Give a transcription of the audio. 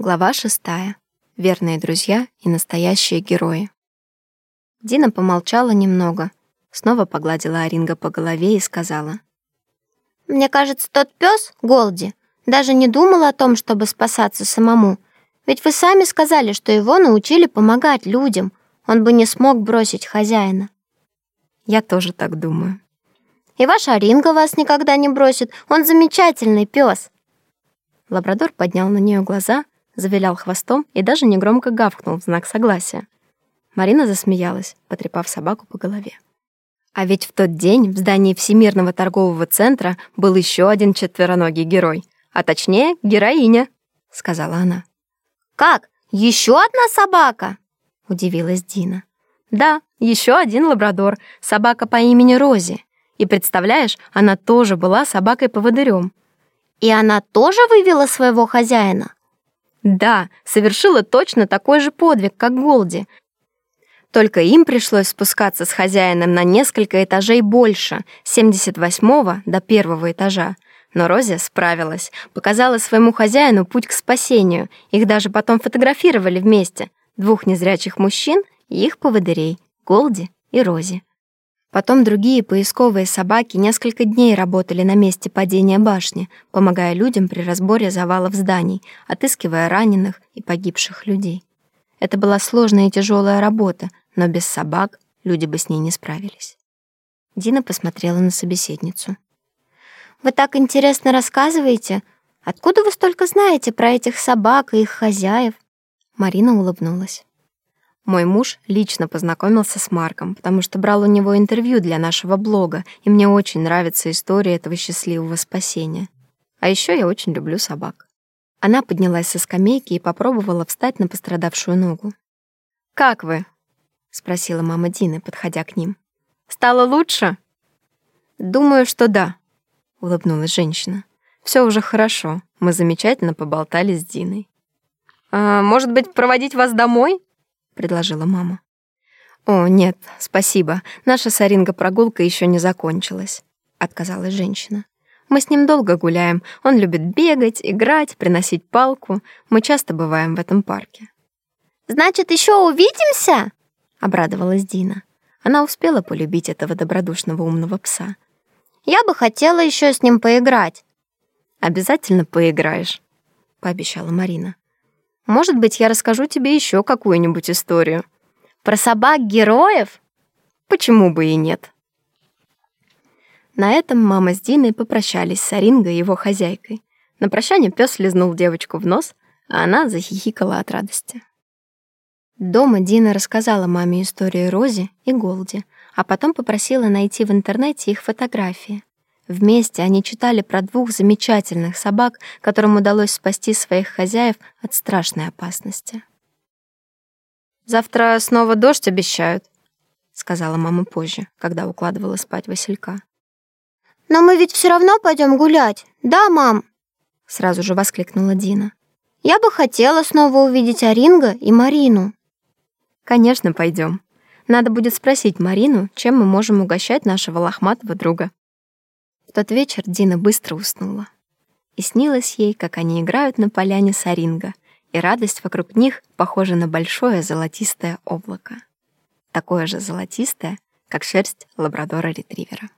Глава шестая. Верные друзья и настоящие герои. Дина помолчала немного, снова погладила Оринга по голове и сказала. «Мне кажется, тот пес, Голди, даже не думал о том, чтобы спасаться самому. Ведь вы сами сказали, что его научили помогать людям. Он бы не смог бросить хозяина». «Я тоже так думаю». «И ваш Оринга вас никогда не бросит. Он замечательный пес». Лабрадор поднял на нее глаза — завилял хвостом и даже негромко гавкнул в знак согласия. Марина засмеялась, потрепав собаку по голове. А ведь в тот день в здании Всемирного торгового центра был еще один четвероногий герой, а точнее героиня, сказала она. Как? Еще одна собака? удивилась Дина. Да, еще один лабрадор, собака по имени Рози. И представляешь, она тоже была собакой-поводырем. И она тоже вывела своего хозяина? Да, совершила точно такой же подвиг, как Голди. Только им пришлось спускаться с хозяином на несколько этажей больше, с 78-го до первого этажа. Но Рози справилась, показала своему хозяину путь к спасению. Их даже потом фотографировали вместе. Двух незрячих мужчин и их поводырей — Голди и Рози. Потом другие поисковые собаки несколько дней работали на месте падения башни, помогая людям при разборе завалов зданий, отыскивая раненых и погибших людей. Это была сложная и тяжелая работа, но без собак люди бы с ней не справились. Дина посмотрела на собеседницу. «Вы так интересно рассказываете. Откуда вы столько знаете про этих собак и их хозяев?» Марина улыбнулась. Мой муж лично познакомился с Марком, потому что брал у него интервью для нашего блога, и мне очень нравится история этого счастливого спасения. А еще я очень люблю собак. Она поднялась со скамейки и попробовала встать на пострадавшую ногу. «Как вы?» — спросила мама Дины, подходя к ним. «Стало лучше?» «Думаю, что да», — улыбнулась женщина. Все уже хорошо. Мы замечательно поболтали с Диной. «А, «Может быть, проводить вас домой?» Предложила мама. «О, нет, спасибо. Наша с Оринго прогулка еще не закончилась», — отказалась женщина. «Мы с ним долго гуляем. Он любит бегать, играть, приносить палку. Мы часто бываем в этом парке». «Значит, еще увидимся?» — обрадовалась Дина. Она успела полюбить этого добродушного умного пса. «Я бы хотела еще с ним поиграть». «Обязательно поиграешь», — пообещала Марина. Может быть, я расскажу тебе еще какую-нибудь историю. Про собак-героев? Почему бы и нет? На этом мама с Диной попрощались с Оринго и его хозяйкой. На прощание пес лизнул девочку в нос, а она захихикала от радости. Дома Дина рассказала маме историю Рози и Голди, а потом попросила найти в интернете их фотографии. Вместе они читали про двух замечательных собак, которым удалось спасти своих хозяев от страшной опасности. «Завтра снова дождь обещают», — сказала мама позже, когда укладывала спать Василька. «Но мы ведь все равно пойдем гулять, да, мам?» Сразу же воскликнула Дина. «Я бы хотела снова увидеть Оринга и Марину». «Конечно, пойдем. Надо будет спросить Марину, чем мы можем угощать нашего лохматого друга». В тот вечер Дина быстро уснула. И снилось ей, как они играют на поляне саринга, и радость вокруг них похожа на большое золотистое облако. Такое же золотистое, как шерсть лабрадора-ретривера.